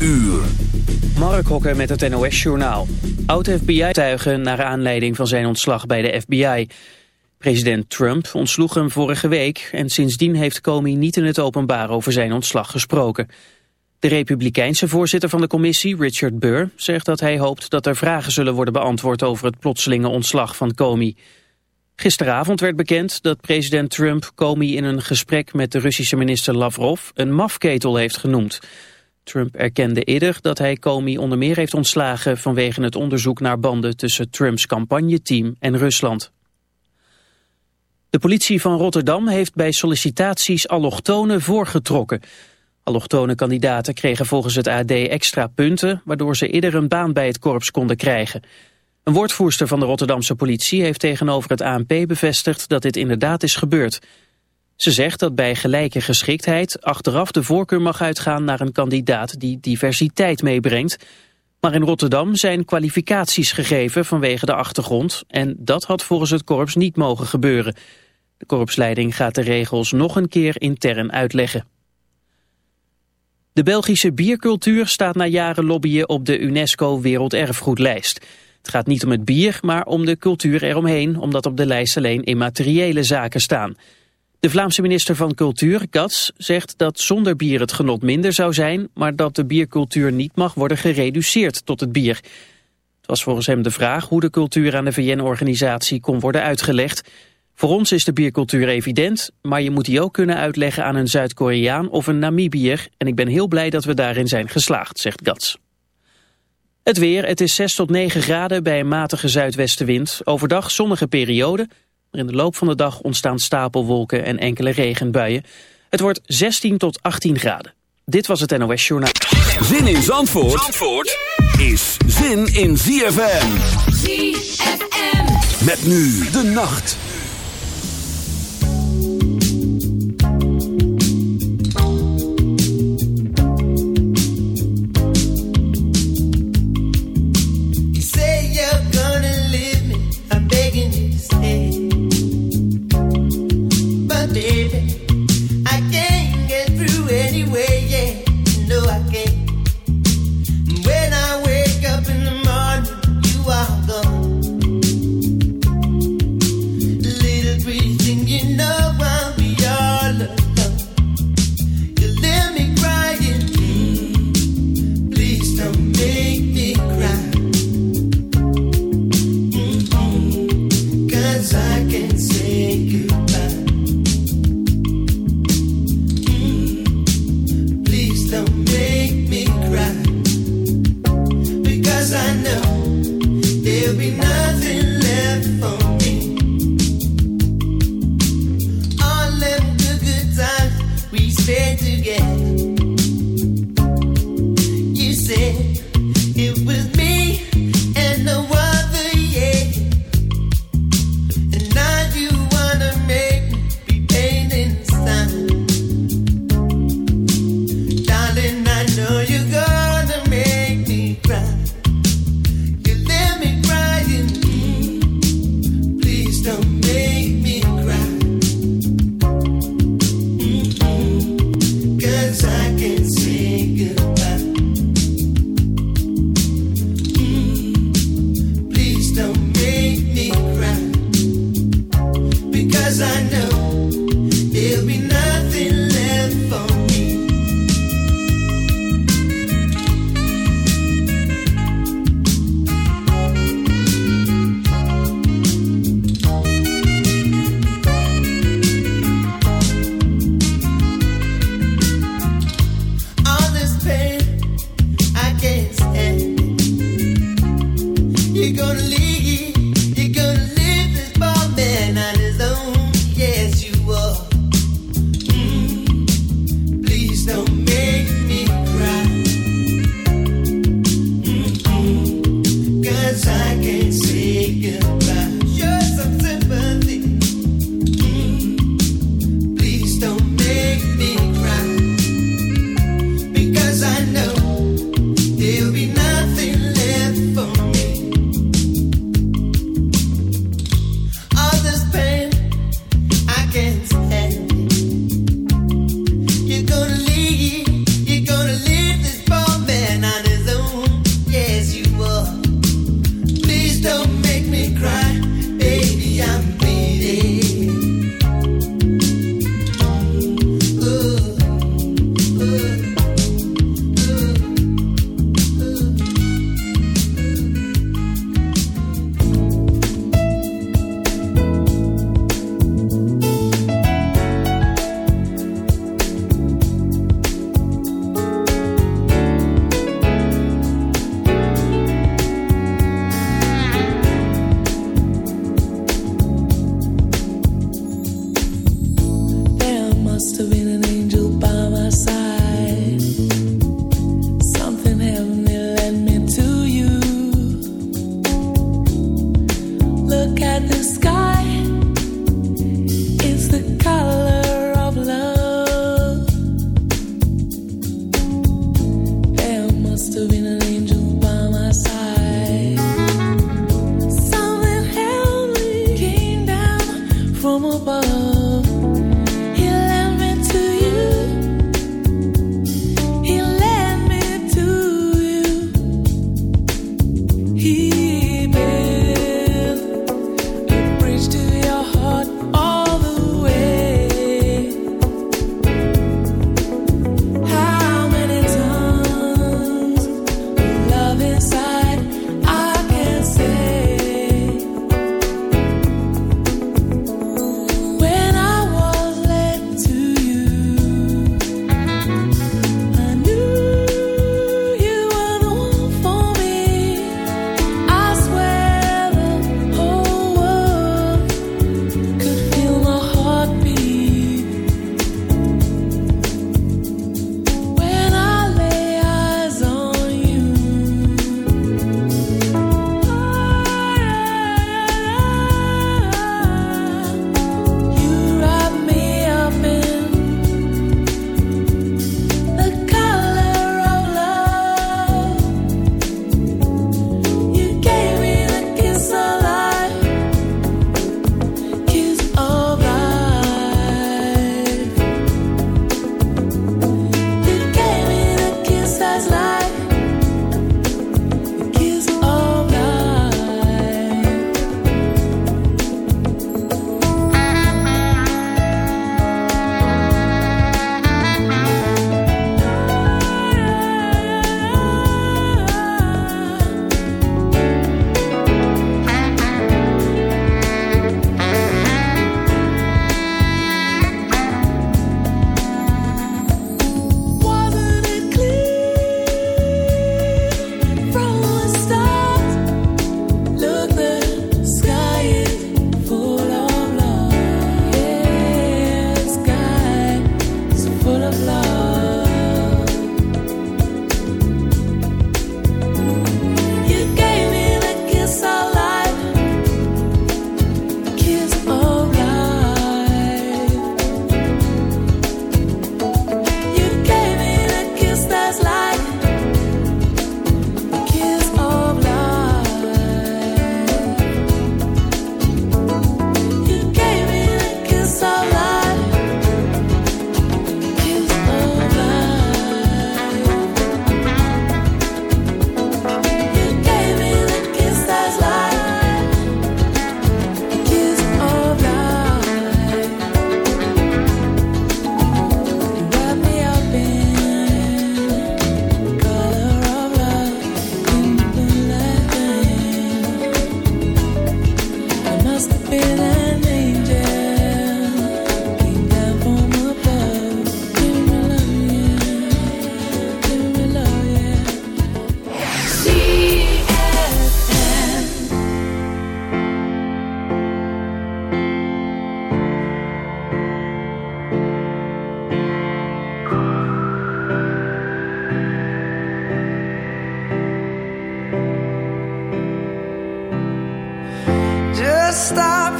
uur. Mark Hokker met het NOS-journaal. Oud-FBI-tuigen naar aanleiding van zijn ontslag bij de FBI. President Trump ontsloeg hem vorige week... en sindsdien heeft Comey niet in het openbaar over zijn ontslag gesproken. De republikeinse voorzitter van de commissie, Richard Burr... zegt dat hij hoopt dat er vragen zullen worden beantwoord... over het plotselinge ontslag van Comey. Gisteravond werd bekend dat president Trump Comey in een gesprek... met de Russische minister Lavrov een mafketel heeft genoemd... Trump erkende eerder dat hij Comey onder meer heeft ontslagen vanwege het onderzoek naar banden tussen Trumps campagneteam en Rusland. De politie van Rotterdam heeft bij sollicitaties allochtonen voorgetrokken. Allochtone kandidaten kregen volgens het AD extra punten, waardoor ze eerder een baan bij het korps konden krijgen. Een woordvoerster van de Rotterdamse politie heeft tegenover het ANP bevestigd dat dit inderdaad is gebeurd. Ze zegt dat bij gelijke geschiktheid achteraf de voorkeur mag uitgaan naar een kandidaat die diversiteit meebrengt. Maar in Rotterdam zijn kwalificaties gegeven vanwege de achtergrond en dat had volgens het korps niet mogen gebeuren. De korpsleiding gaat de regels nog een keer intern uitleggen. De Belgische biercultuur staat na jaren lobbyen op de UNESCO Werelderfgoedlijst. Het gaat niet om het bier, maar om de cultuur eromheen, omdat op de lijst alleen immateriële zaken staan. De Vlaamse minister van Cultuur, Gats, zegt dat zonder bier het genot minder zou zijn, maar dat de biercultuur niet mag worden gereduceerd tot het bier. Het was volgens hem de vraag hoe de cultuur aan de VN-organisatie kon worden uitgelegd. Voor ons is de biercultuur evident, maar je moet die ook kunnen uitleggen aan een Zuid-Koreaan of een Namibiër. En ik ben heel blij dat we daarin zijn geslaagd, zegt Gats. Het weer, het is 6 tot 9 graden bij een matige zuidwestenwind. Overdag zonnige periode, in de loop van de dag ontstaan stapelwolken en enkele regenbuien. Het wordt 16 tot 18 graden. Dit was het NOS Journaal. Zin in Zandvoort, Zandvoort is zin in ZFM. ZFM. Met nu de nacht.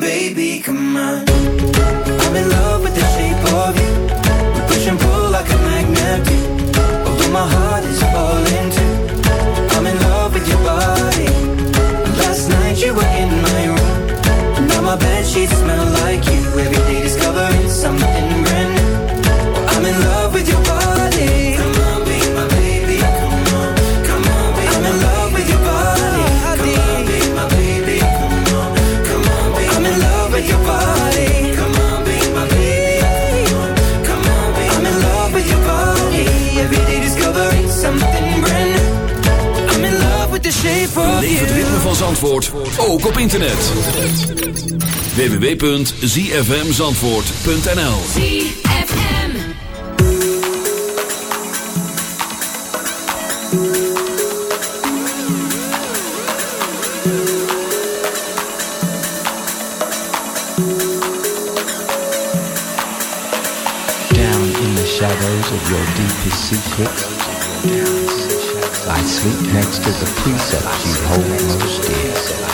Baby. Come on. Ook op internet. www.zfmzandvoort.nl ZFM. Down in the shadows of your deepest secrets, I sleep next to the precepts you hold most dear.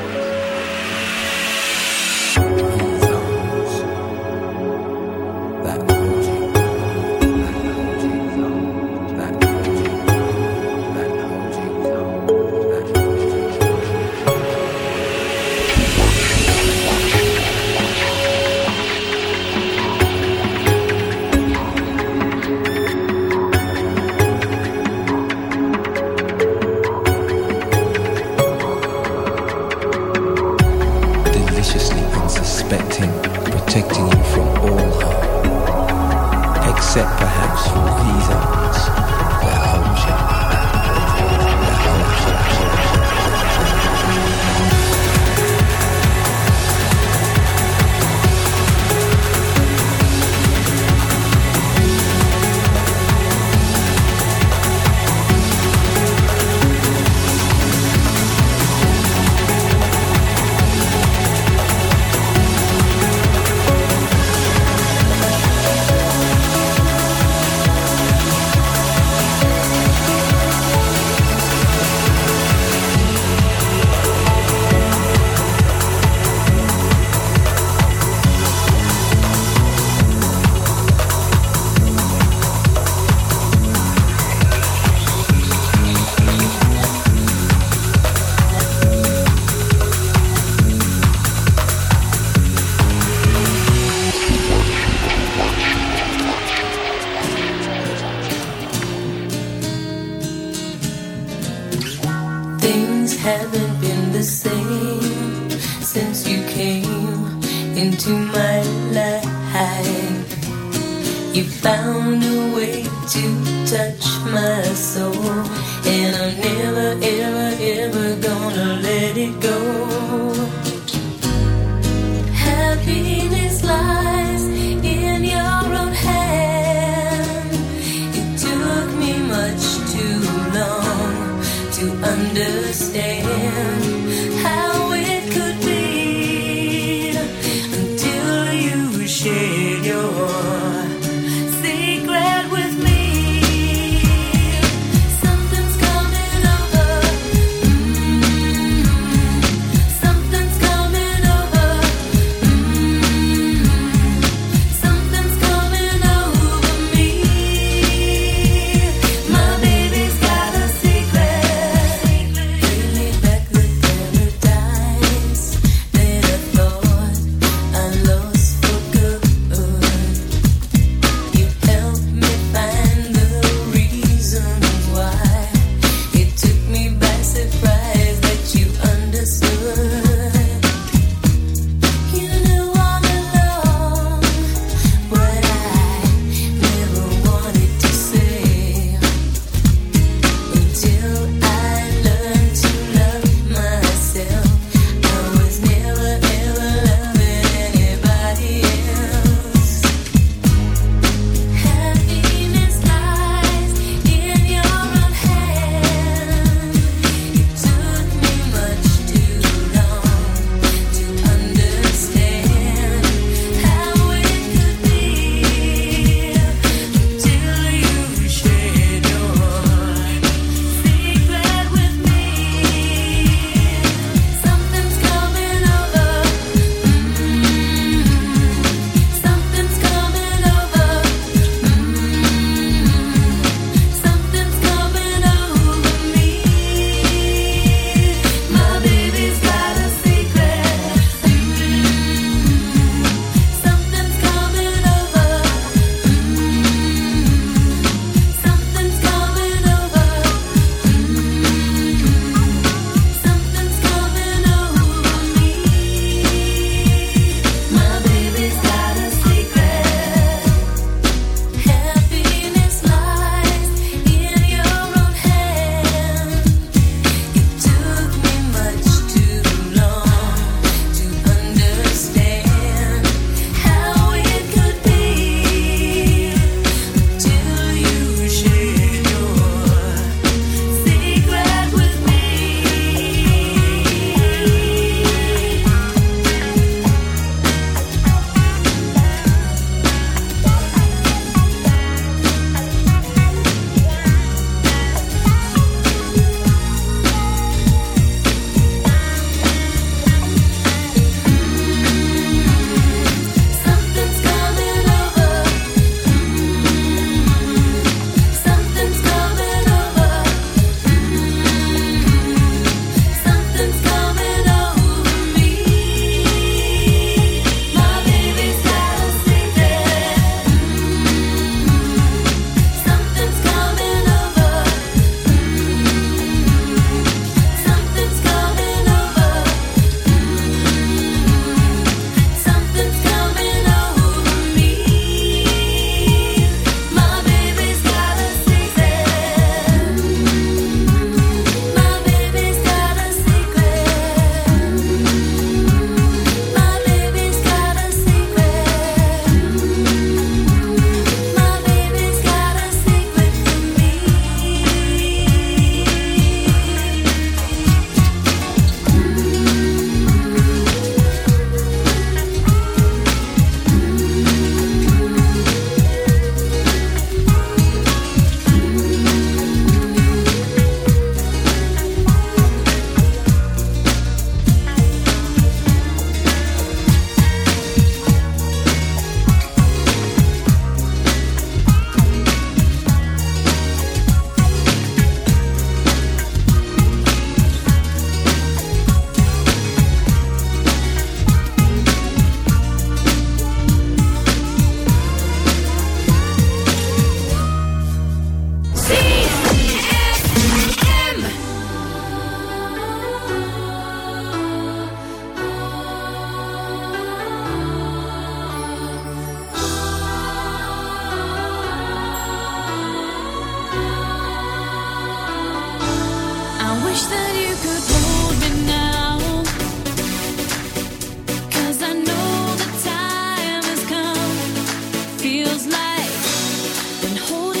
been holding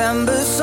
December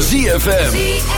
ZFM.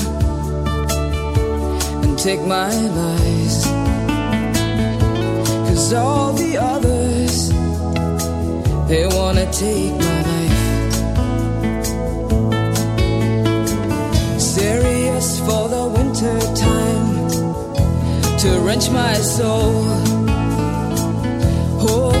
take my lies. Cause all the others, They wanna take my life. Serious for the winter time to wrench my soul. Whole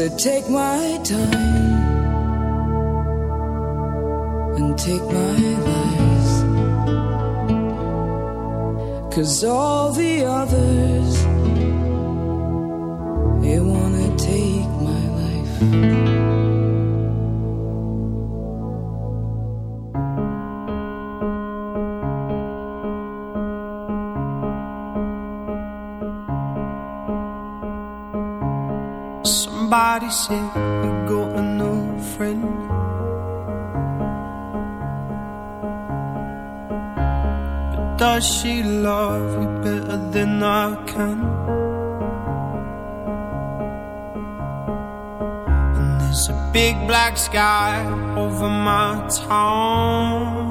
So take my time and take my lies. Cause all the others, they wanna take my life. You got a new friend. But does she love you better than I can? And there's a big black sky over my town.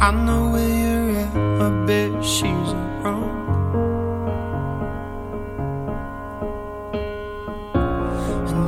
I know where you're at, I bet she's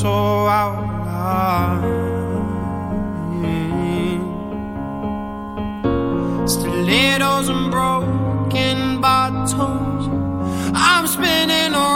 So out of line. Stilettos and broken bottles. I'm spinning around